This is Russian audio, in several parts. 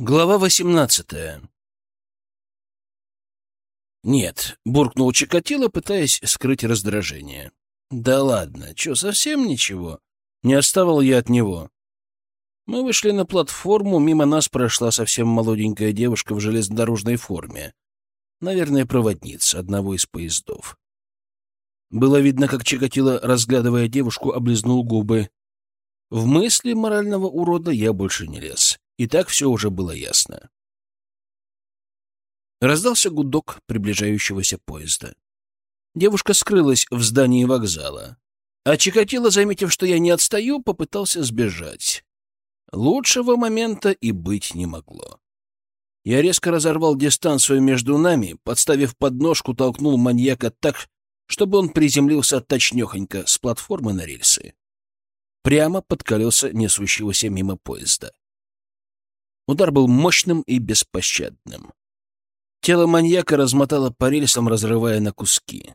Глава восемнадцатая «Нет», — буркнул Чикатило, пытаясь скрыть раздражение. «Да ладно, что, совсем ничего? Не оставил я от него». Мы вышли на платформу, мимо нас прошла совсем молоденькая девушка в железнодорожной форме. Наверное, проводница одного из поездов. Было видно, как Чикатило, разглядывая девушку, облизнул губы. В мысли морального урода я больше не лез. И так все уже было ясно. Раздался гудок приближающегося поезда. Девушка скрылась в здании вокзала. А Чикатило, заметив, что я не отстаю, попытался сбежать. Лучшего момента и быть не могло. Я резко разорвал дистанцию между нами, подставив подножку, толкнул маньяка так, чтобы он приземлился точнёхонько с платформы на рельсы. Прямо под колеса несущегося мимо поезда. Удар был мощным и беспощадным. Тело маньяка размотало по рельсам, разрывая на куски.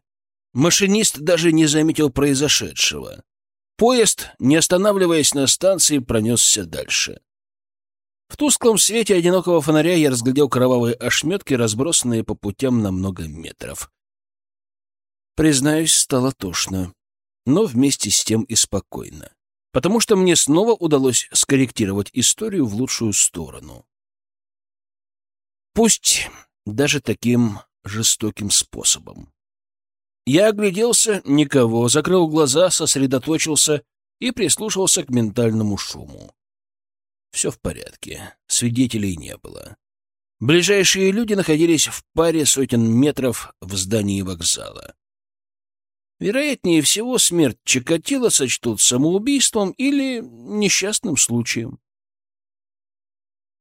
Машинист даже не заметил произошедшего. Поезд, не останавливаясь на станции, пронесся дальше. В тусклом свете одинокого фонаря я разглядел кровавые ошметки, разбросанные по путям на много метров. Признаюсь, стало тошно, но вместе с тем и спокойно потому что мне снова удалось скорректировать историю в лучшую сторону. Пусть даже таким жестоким способом. Я огляделся, никого, закрыл глаза, сосредоточился и прислушался к ментальному шуму. Все в порядке, свидетелей не было. Ближайшие люди находились в паре сотен метров в здании вокзала. Вероятнее всего, смерть Чикатило сочтут самоубийством или несчастным случаем.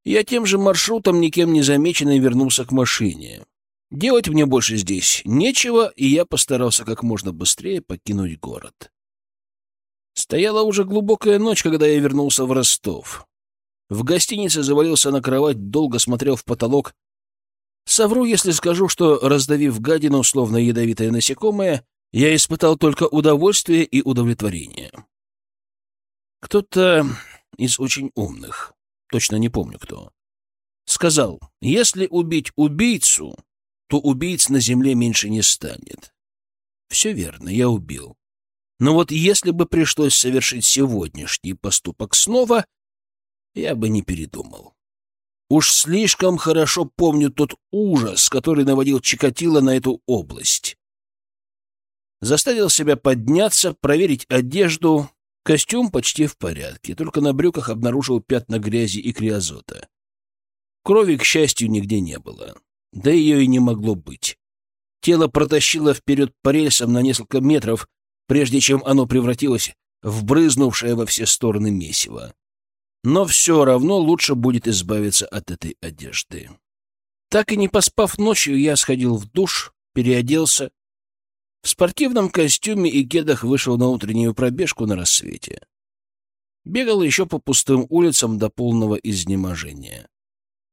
Я тем же маршрутом, никем не замеченный, вернулся к машине. Делать мне больше здесь нечего, и я постарался как можно быстрее покинуть город. Стояла уже глубокая ночь, когда я вернулся в Ростов. В гостинице завалился на кровать, долго смотрел в потолок. Совру, если скажу, что, раздавив гадину, словно ядовитое насекомое, я испытал только удовольствие и удовлетворение. Кто-то из очень умных, точно не помню кто, сказал, если убить убийцу, то убийц на земле меньше не станет. Все верно, я убил. Но вот если бы пришлось совершить сегодняшний поступок снова, я бы не передумал. Уж слишком хорошо помню тот ужас, который наводил Чикатило на эту область. Заставил себя подняться, проверить одежду. Костюм почти в порядке, только на брюках обнаружил пятна грязи и криозота. Крови, к счастью, нигде не было. Да ее и не могло быть. Тело протащило вперед по рельсам на несколько метров, прежде чем оно превратилось в брызнувшее во все стороны месиво. Но все равно лучше будет избавиться от этой одежды. Так и не поспав ночью, я сходил в душ, переоделся, в спортивном костюме и кедах вышел на утреннюю пробежку на рассвете. Бегал еще по пустым улицам до полного изнеможения.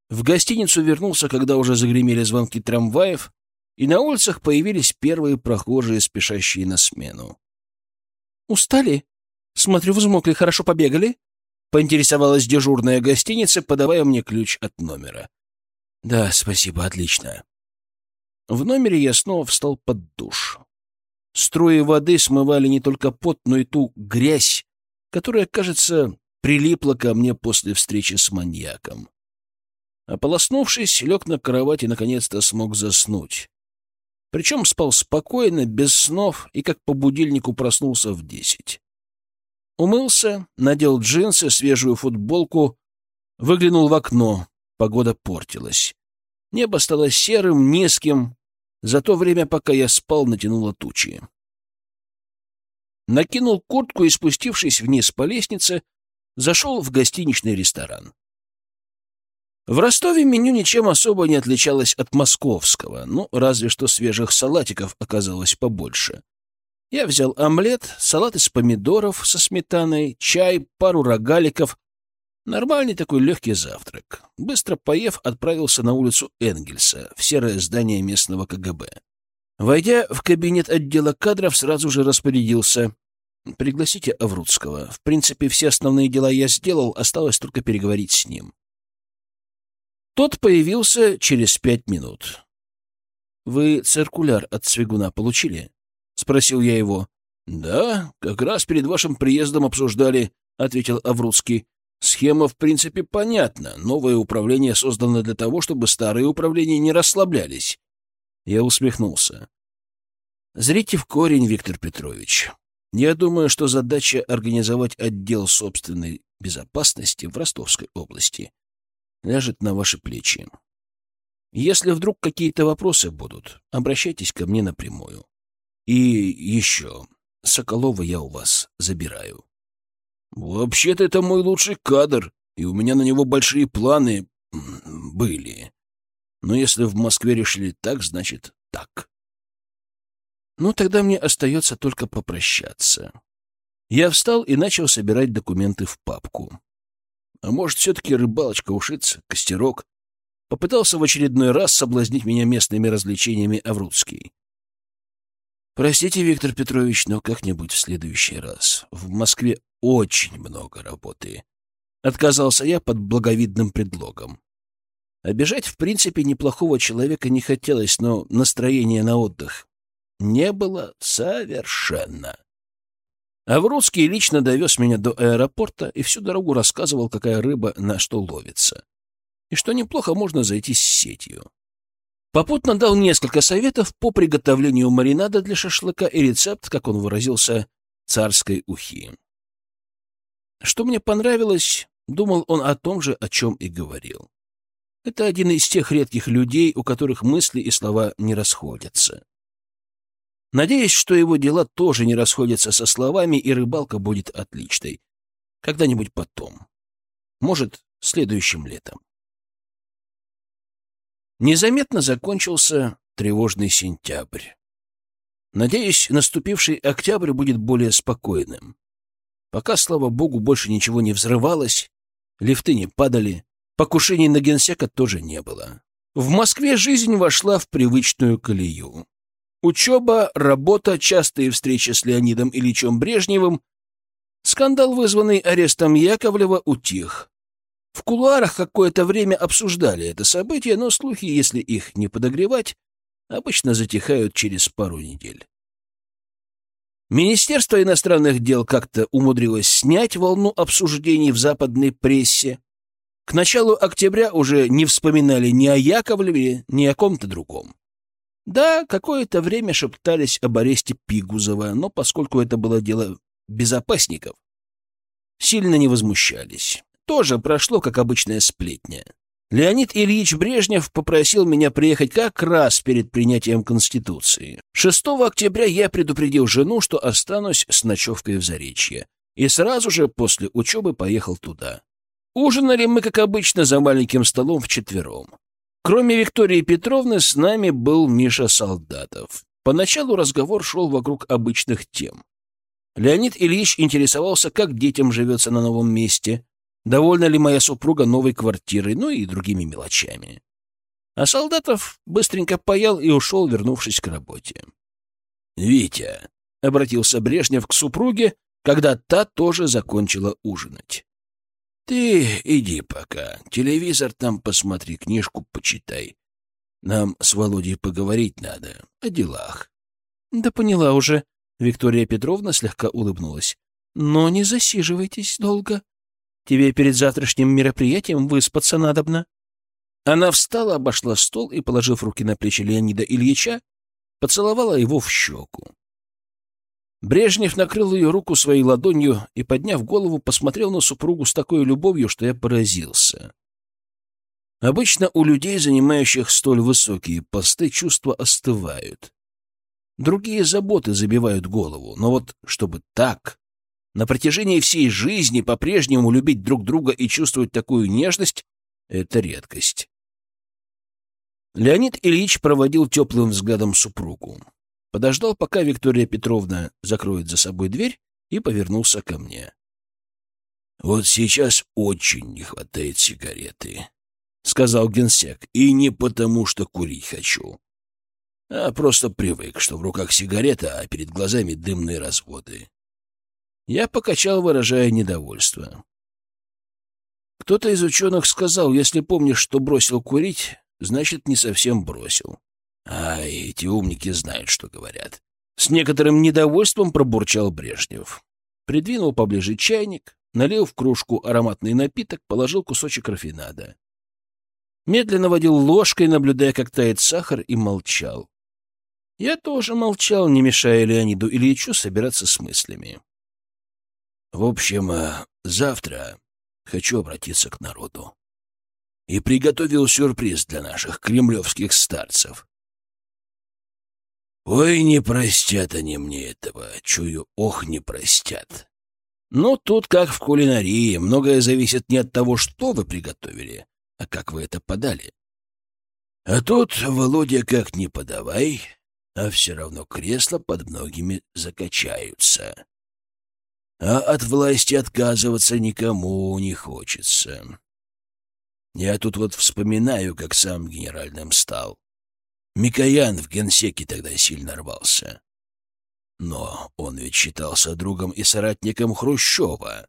В гостиницу вернулся, когда уже загремели звонки трамваев, и на улицах появились первые прохожие, спешащие на смену. «Устали? Смотрю, взмокли, хорошо побегали?» — поинтересовалась дежурная гостиница, подавая мне ключ от номера. «Да, спасибо, отлично». В номере я снова встал под душ. Струи воды смывали не только пот, но и ту грязь, которая, кажется, прилипла ко мне после встречи с маньяком. Ополоснувшись, лег на кровать и наконец-то смог заснуть. Причем спал спокойно, без снов, и как по будильнику проснулся в десять. Умылся, надел джинсы, свежую футболку, выглянул в окно. Погода портилась. Небо стало серым, низким, за то время, пока я спал, натянуло тучи. Накинул куртку и, спустившись вниз по лестнице, зашел в гостиничный ресторан. В Ростове меню ничем особо не отличалось от московского, ну, разве что свежих салатиков оказалось побольше. Я взял омлет, салат из помидоров со сметаной, чай, пару рогаликов, Нормальный такой легкий завтрак. Быстро поев, отправился на улицу Энгельса, в серое здание местного КГБ. Войдя в кабинет отдела кадров, сразу же распорядился. «Пригласите Аврудского. В принципе, все основные дела я сделал, осталось только переговорить с ним». Тот появился через пять минут. «Вы циркуляр от Свигуна получили?» — спросил я его. «Да, как раз перед вашим приездом обсуждали», — ответил Аврудский. «Схема, в принципе, понятна. Новое управление создано для того, чтобы старые управления не расслаблялись». Я усмехнулся. «Зрите в корень, Виктор Петрович. Я думаю, что задача организовать отдел собственной безопасности в Ростовской области ляжет на ваши плечи. Если вдруг какие-то вопросы будут, обращайтесь ко мне напрямую. И еще, Соколова я у вас забираю. Вообще-то это мой лучший кадр, и у меня на него большие планы были. Но если в Москве решили так, значит так. Ну, тогда мне остается только попрощаться. Я встал и начал собирать документы в папку. А может, все-таки рыбалочка ушиться, костерок? Попытался в очередной раз соблазнить меня местными развлечениями Аврудский. Простите, Виктор Петрович, но как-нибудь в следующий раз. В Москве очень много работы. Отказался я под благовидным предлогом. Обижать, в принципе, неплохого человека не хотелось, но настроения на отдых не было совершенно. Аврудский лично довез меня до аэропорта и всю дорогу рассказывал, какая рыба на что ловится и что неплохо можно зайти с сетью. Попутно дал несколько советов по приготовлению маринада для шашлыка и рецепт, как он выразился, царской ухи. Что мне понравилось, думал он о том же, о чем и говорил. Это один из тех редких людей, у которых мысли и слова не расходятся. Надеюсь, что его дела тоже не расходятся со словами, и рыбалка будет отличной. Когда-нибудь потом. Может, следующим летом. Незаметно закончился тревожный сентябрь. Надеюсь, наступивший октябрь будет более спокойным. Пока, слава богу, больше ничего не взрывалось, лифты не падали, покушений на генсека тоже не было. В Москве жизнь вошла в привычную колею. Учеба, работа, частые встречи с Леонидом Ильичем Брежневым. Скандал, вызванный арестом Яковлева, утих. В кулуарах какое-то время обсуждали это событие, но слухи, если их не подогревать, обычно затихают через пару недель. Министерство иностранных дел как-то умудрилось снять волну обсуждений в западной прессе. К началу октября уже не вспоминали ни о Яковлеве, ни о ком-то другом. Да, какое-то время шептались об аресте Пигузова, но поскольку это было дело безопасников, сильно не возмущались тоже прошло, как обычная сплетня. Леонид Ильич Брежнев попросил меня приехать как раз перед принятием Конституции. 6 октября я предупредил жену, что останусь с ночевкой в Заречье, и сразу же после учебы поехал туда. Ужинали мы, как обычно, за маленьким столом вчетвером. Кроме Виктории Петровны, с нами был Миша Солдатов. Поначалу разговор шел вокруг обычных тем. Леонид Ильич интересовался, как детям живется на новом месте, довольна ли моя супруга новой квартирой, ну и другими мелочами. А Солдатов быстренько поел и ушел, вернувшись к работе. «Витя», — обратился Брежнев к супруге, когда та тоже закончила ужинать. «Ты иди пока, телевизор там посмотри, книжку почитай. Нам с Володей поговорить надо о делах». «Да поняла уже», — Виктория Петровна слегка улыбнулась. «Но не засиживайтесь долго». Тебе перед завтрашним мероприятием выспаться надобно. Она встала, обошла стол и, положив руки на плечи Леонида Ильича, поцеловала его в щеку. Брежнев накрыл ее руку своей ладонью и, подняв голову, посмотрел на супругу с такой любовью, что я поразился. Обычно у людей, занимающих столь высокие посты, чувства остывают. Другие заботы забивают голову, но вот чтобы так, на протяжении всей жизни по-прежнему любить друг друга и чувствовать такую нежность — это редкость. Леонид Ильич проводил теплым взглядом супругу. Подождал, пока Виктория Петровна закроет за собой дверь, и повернулся ко мне. «Вот сейчас очень не хватает сигареты», — сказал генсек, — «и не потому, что курить хочу, а просто привык, что в руках сигарета, а перед глазами дымные разводы. Я покачал, выражая недовольство. Кто-то из ученых сказал, если помнишь, что бросил курить, значит, не совсем бросил. А эти умники знают, что говорят. С некоторым недовольством пробурчал Брежнев. Придвинул поближе чайник, налил в кружку ароматный напиток, положил кусочек рафинада. Медленно водил ложкой, наблюдая, как тает сахар, и молчал. Я тоже молчал, не мешая Леониду Ильичу собираться с мыслями. В общем, э, завтра хочу обратиться к народу. И приготовил сюрприз для наших кремлевских старцев. Ой, не простят они мне этого, чую, ох, не простят. Ну, тут как в кулинарии, многое зависит не от того, что вы приготовили, а как вы это подали. А тут, Володя, как ни подавай, а все равно кресла под многими закачаются. А от власти отказываться никому не хочется. Я тут вот вспоминаю, как сам генеральным стал. Микоян в генсеке тогда сильно рвался. Но он ведь считался другом и соратником Хрущева,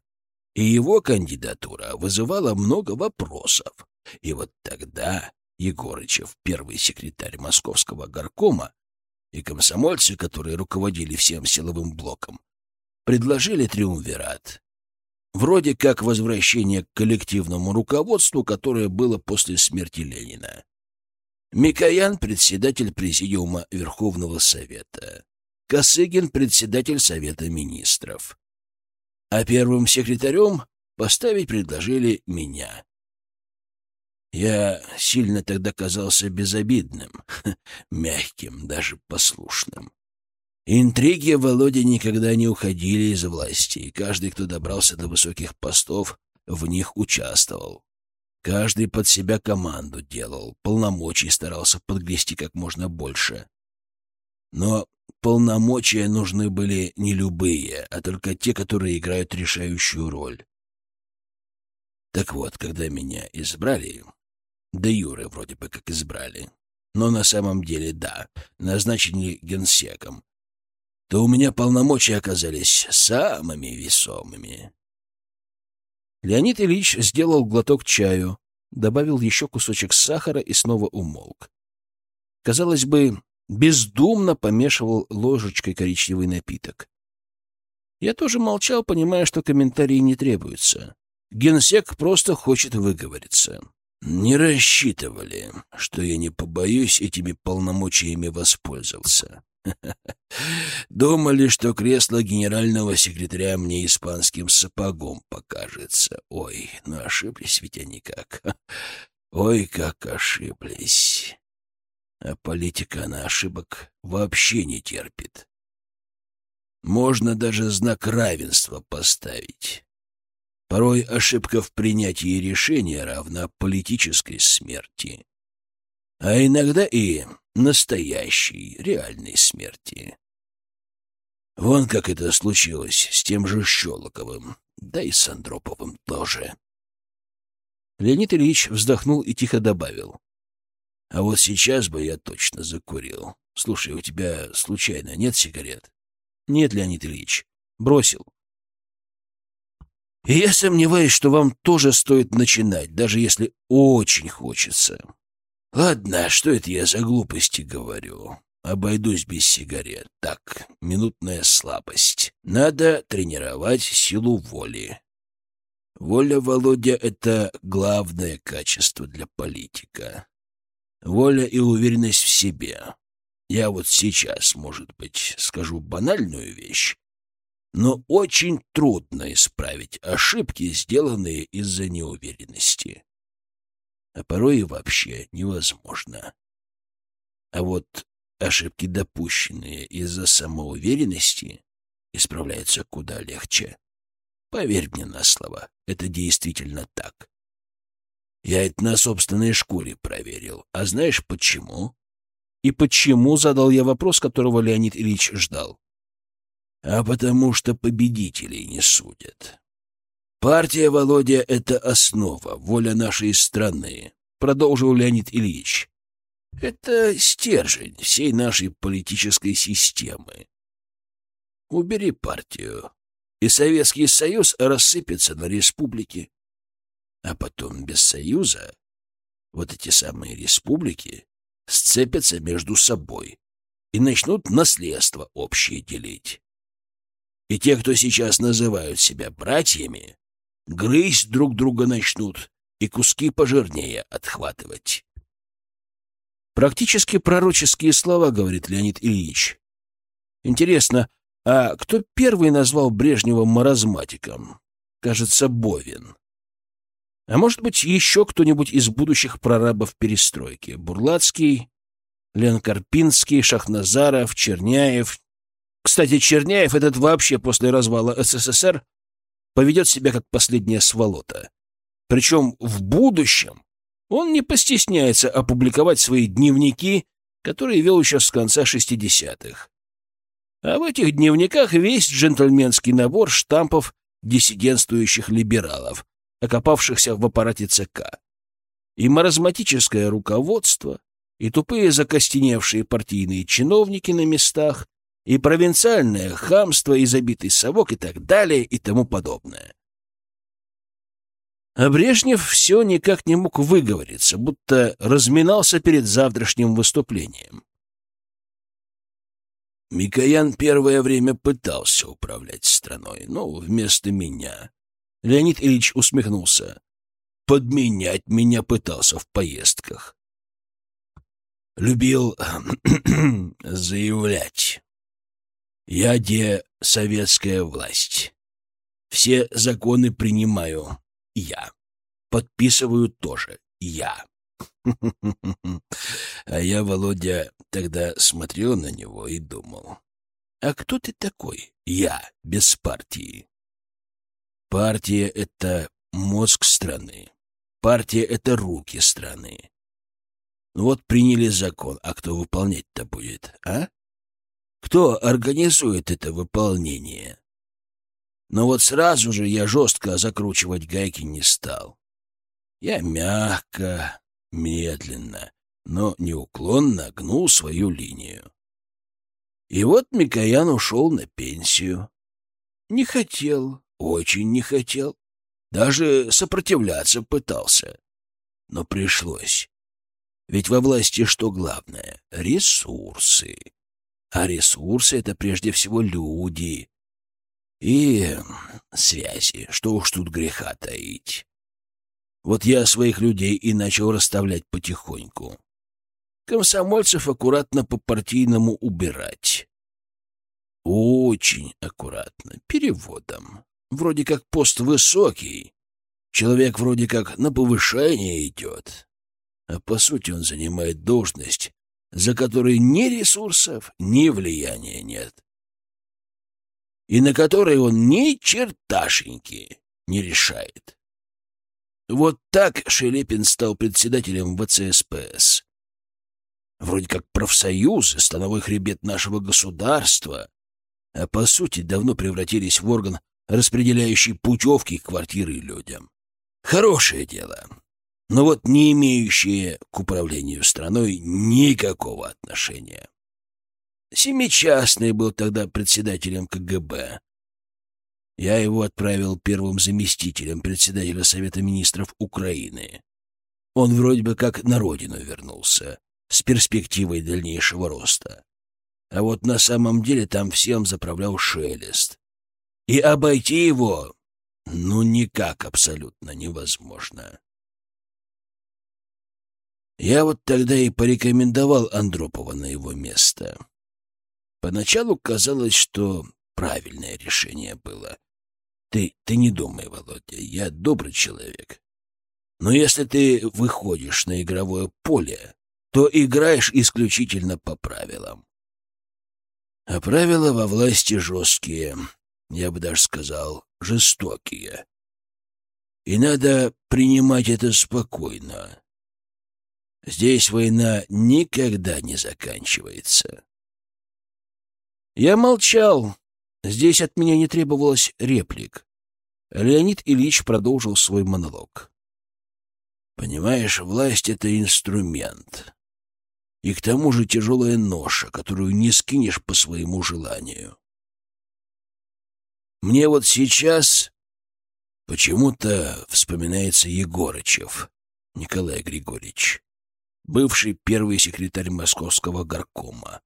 и его кандидатура вызывала много вопросов. И вот тогда Егорычев, первый секретарь московского горкома, и комсомольцы, которые руководили всем силовым блоком, предложили триумвират. Вроде как возвращение к коллективному руководству, которое было после смерти Ленина. Микоян — председатель Президиума Верховного Совета. Косыгин — председатель Совета Министров. А первым секретарем поставить предложили меня. Я сильно тогда казался безобидным, мягким, даже послушным. Интриги Володе никогда не уходили из власти, и каждый, кто добрался до высоких постов, в них участвовал. Каждый под себя команду делал, полномочий старался подгрести как можно больше. Но полномочия нужны были не любые, а только те, которые играют решающую роль. Так вот, когда меня избрали, да Юры вроде бы как избрали, но на самом деле да, назначили генсеком, то у меня полномочия оказались самыми весомыми. Леонид Ильич сделал глоток чаю, добавил еще кусочек сахара и снова умолк. Казалось бы, бездумно помешивал ложечкой коричневый напиток. Я тоже молчал, понимая, что комментарии не требуются. Генсек просто хочет выговориться. Не рассчитывали, что я не побоюсь этими полномочиями воспользоваться. Думали, что кресло генерального секретаря мне испанским сапогом покажется. Ой, ну ошиблись ведь они как. Ой, как ошиблись. А политика на ошибок вообще не терпит. Можно даже знак равенства поставить. Порой ошибка в принятии решения равна политической смерти. А иногда и настоящей, реальной смерти. Вон как это случилось с тем же Щелоковым, да и с Андроповым тоже. Леонид Ильич вздохнул и тихо добавил. А вот сейчас бы я точно закурил. Слушай, у тебя случайно нет сигарет? Нет, Леонид Ильич. Бросил. Я сомневаюсь, что вам тоже стоит начинать, даже если очень хочется. Ладно, что это я за глупости говорю? Обойдусь без сигарет. Так, минутная слабость. Надо тренировать силу воли. Воля, Володя, — это главное качество для политика. Воля и уверенность в себе. Я вот сейчас, может быть, скажу банальную вещь, но очень трудно исправить ошибки, сделанные из-за неуверенности а порой и вообще невозможно. А вот ошибки, допущенные из-за самоуверенности, исправляются куда легче. Поверь мне на слово, это действительно так. Я это на собственной шкуре проверил. А знаешь почему? И почему, задал я вопрос, которого Леонид Ильич ждал. А потому что победителей не судят. «Партия, Володя, — это основа, воля нашей страны», — продолжил Леонид Ильич. «Это стержень всей нашей политической системы. Убери партию, и Советский Союз рассыпется на республики. А потом без союза вот эти самые республики сцепятся между собой и начнут наследство общее делить. И те, кто сейчас называют себя братьями, грызть друг друга начнут и куски пожирнее отхватывать. Практически пророческие слова, говорит Леонид Ильич. Интересно, а кто первый назвал Брежнева маразматиком? Кажется, Бовин. А может быть, еще кто-нибудь из будущих прорабов перестройки? Бурлацкий, Лен Карпинский, Шахназаров, Черняев. Кстати, Черняев этот вообще после развала СССР поведет себя как последняя сволота. Причем в будущем он не постесняется опубликовать свои дневники, которые вел еще с конца 60-х. А в этих дневниках весь джентльменский набор штампов диссидентствующих либералов, окопавшихся в аппарате ЦК. И маразматическое руководство, и тупые закостеневшие партийные чиновники на местах, и провинциальное хамство, и забитый совок, и так далее, и тому подобное. А Брежнев все никак не мог выговориться, будто разминался перед завтрашним выступлением. Микоян первое время пытался управлять страной, но вместо меня. Леонид Ильич усмехнулся. Подменять меня пытался в поездках. Любил заявлять. Я де советская власть. Все законы принимаю я. Подписываю тоже я. А я, Володя, тогда смотрел на него и думал, а кто ты такой? Я, без партии. Партия — это мозг страны. Партия — это руки страны. Вот приняли закон, а кто выполнять-то будет, а? Кто организует это выполнение? Но вот сразу же я жестко закручивать гайки не стал. Я мягко, медленно, но неуклонно гнул свою линию. И вот Микоян ушел на пенсию. Не хотел, очень не хотел. Даже сопротивляться пытался. Но пришлось. Ведь во власти что главное? Ресурсы. А ресурсы — это прежде всего люди. И связи, что уж тут греха таить. Вот я своих людей и начал расставлять потихоньку. Комсомольцев аккуратно по-партийному убирать. Очень аккуратно, переводом. Вроде как пост высокий. Человек вроде как на повышение идет. А по сути он занимает должность, за которой ни ресурсов, ни влияния нет. И на которой он ни черташеньки не решает. Вот так Шелепин стал председателем ВЦСПС. Вроде как профсоюз, становой хребет нашего государства, а по сути давно превратились в орган, распределяющий путевки квартиры людям. Хорошее дело, но вот не имеющее к управлению страной никакого отношения. Семичастный был тогда председателем КГБ. Я его отправил первым заместителем председателя Совета министров Украины. Он вроде бы как на родину вернулся, с перспективой дальнейшего роста. А вот на самом деле там всем заправлял Шелест. И обойти его, ну, никак абсолютно невозможно. Я вот тогда и порекомендовал Андропова на его место. Поначалу казалось, что правильное решение было. Ты, ты не думай, Володя, я добрый человек. Но если ты выходишь на игровое поле, то играешь исключительно по правилам. А правила во власти жесткие, я бы даже сказал, жестокие. И надо принимать это спокойно. Здесь война никогда не заканчивается. Я молчал. Здесь от меня не требовалось реплик. Леонид Ильич продолжил свой монолог. Понимаешь, власть — это инструмент. И к тому же тяжелая ноша, которую не скинешь по своему желанию. Мне вот сейчас Почему-то вспоминается Егорычев Николай Григорьевич, бывший первый секретарь московского горкома.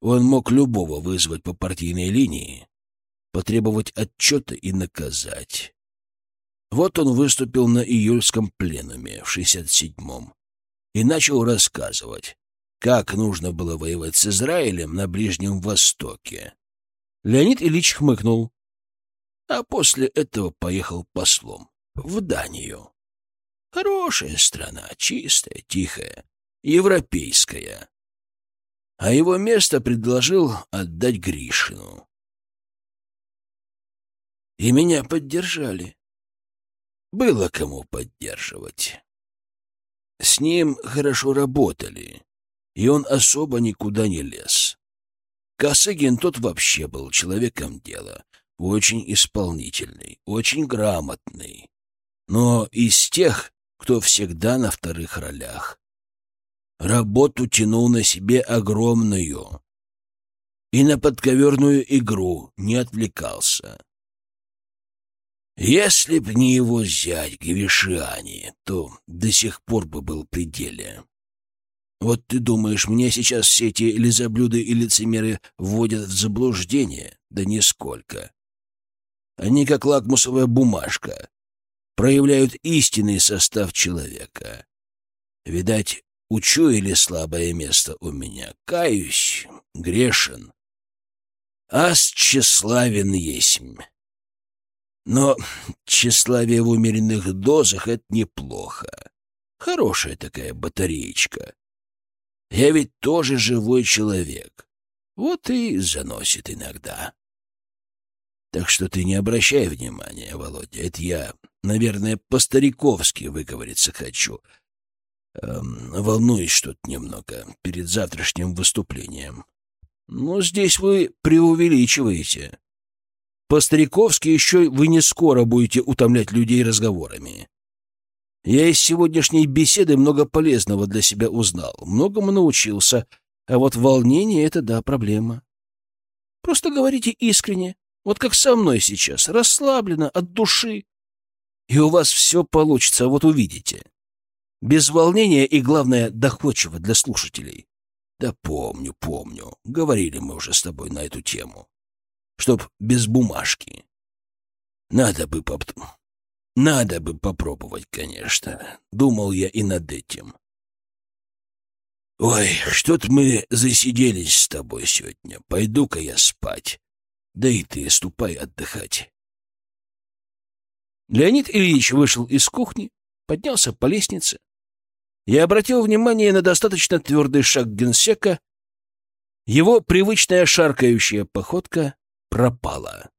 Он мог любого вызвать по партийной линии, потребовать отчета и наказать. Вот он выступил на июльском пленуме в 67-м и начал рассказывать, как нужно было воевать с Израилем на Ближнем Востоке. Леонид Ильич хмыкнул, а после этого поехал послом в Данию. Хорошая страна, чистая, тихая, европейская. А его место предложил отдать Гришину. И меня поддержали. Было кому поддерживать. С ним хорошо работали, и он особо никуда не лез. Косыгин тот вообще был человеком дела, очень исполнительный, очень грамотный, но из тех, кто всегда на вторых ролях. Работу тянул на себе огромную и на подковерную игру не отвлекался. Если б не его зять Гавишани, то до сих пор бы был при деле. Вот ты думаешь, мне сейчас все эти лизоблюды и лицемеры вводят в заблуждение? Да нисколько. Они, как лакмусовая бумажка, проявляют истинный состав человека. Видать, учуяли слабое место у меня. Каюсь, грешен. Ас тщеславен есмь. Но тщеславие в умеренных дозах — это неплохо. Хорошая такая батареечка. Я ведь тоже живой человек. Вот и заносит иногда. Так что ты не обращай внимания, Володя. Это я, наверное, по-стариковски выговориться хочу. Эм, волнуюсь что-то немного перед завтрашним выступлением. Но здесь вы преувеличиваете. По-стариковски еще вы не скоро будете утомлять людей разговорами. Я из сегодняшней беседы много полезного для себя узнал, многому научился, а вот волнение — это, да, проблема. Просто говорите искренне, вот как со мной сейчас, расслабленно, от души. И у вас все получится, вот увидите. Без волнения и, главное, доходчиво для слушателей. Да помню, помню. Говорили мы уже с тобой на эту тему чтоб без бумажки. Надо бы поп... Надо бы попробовать, конечно. Думал я и над этим. Ой, что-то мы засиделись с тобой сегодня. Пойду-ка я спать. Да и ты ступай отдыхать. Леонид Ильич вышел из кухни, поднялся по лестнице. Я обратил внимание на достаточно твердый шаг генсека. Его привычная шаркающая походка пропала.